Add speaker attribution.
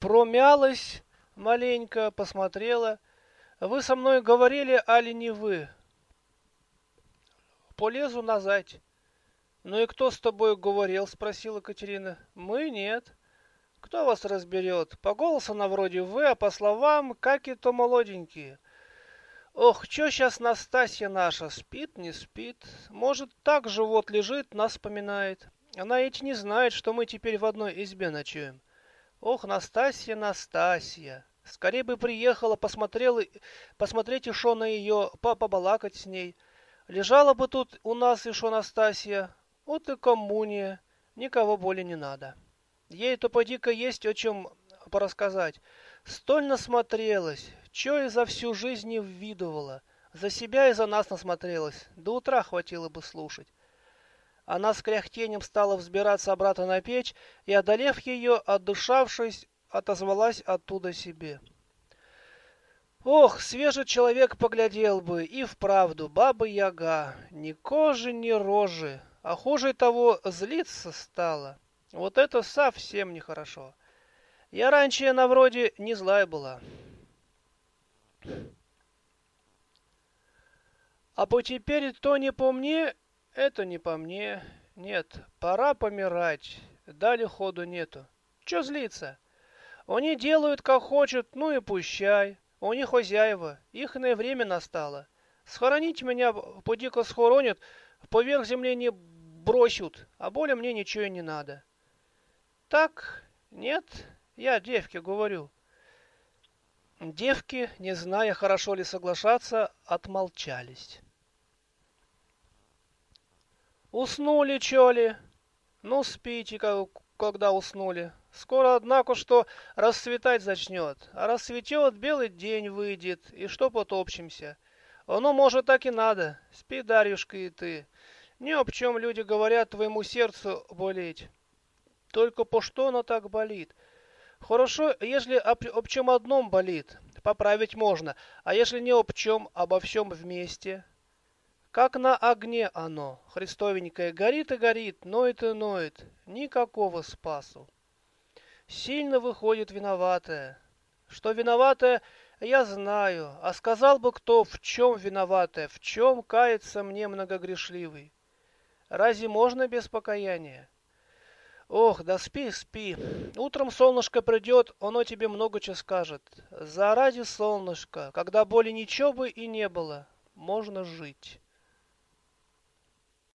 Speaker 1: промялась маленько, посмотрела. Вы со мной говорили, али не вы? Полезу назад. Ну и кто с тобой говорил? Спросила Катерина. Мы нет. Кто вас разберет? По голосу на вроде вы, а по словам, как и то молоденькие. Ох, чё сейчас Настасья наша, спит, не спит? Может, так живот лежит, нас вспоминает. Она ведь не знает, что мы теперь в одной избе ночуем. Ох, Настасья, Настасья. Скорее бы приехала, посмотрела, посмотреть еще на ее, побалакать с ней. Лежала бы тут у нас еще Настасья. Вот и коммуния. Никого более не надо. Ей-то поди-ка есть о чем порассказать. Столь насмотрелась, чё и за всю жизнь не ввидывала. За себя и за нас насмотрелась. До утра хватило бы слушать. Она с кряхтением стала взбираться обратно на печь и, одолев ее, отдушавшись, отозвалась оттуда себе. Ох, свежий человек поглядел бы, и вправду, баба-яга, ни кожи, ни рожи, а хуже того, злиться стала. Вот это совсем нехорошо. Я раньше на вроде не злая была. А по теперь то не по мне, это не по мне. Нет, пора помирать. Дали ходу нету. Че злиться? Они делают, как хочут, ну и пущай. У них хозяева, ихное время настало. Схоронить меня, поди-ка схоронят, поверх земли не бросят, а более мне ничего и не надо. Так, нет, я девке говорю. Девки, не зная, хорошо ли соглашаться, отмолчались. Уснули, чё ли? Ну, спите, когда уснули. Скоро, однако, что расцветать зачнет. А расцветет, белый день выйдет, и что потопчемся. Оно, может, так и надо. Спи, Дарьюшка, и ты. Ни об чем люди говорят твоему сердцу болеть. Только по что оно так болит? Хорошо, если об, об чем одном болит, поправить можно, а если не об чем, обо всем вместе? Как на огне оно, христовенькое, горит и горит, ноет и ноет, никакого спасу. Сильно выходит виноватая. Что виноватая, я знаю, а сказал бы кто, в чем виноватая, в чем кается мне многогрешливый. Разве можно без покаяния? Ох, да спи, спи. Утром солнышко придет, оно тебе много чего скажет. Заради солнышка, когда боли ничего бы и не было, можно жить.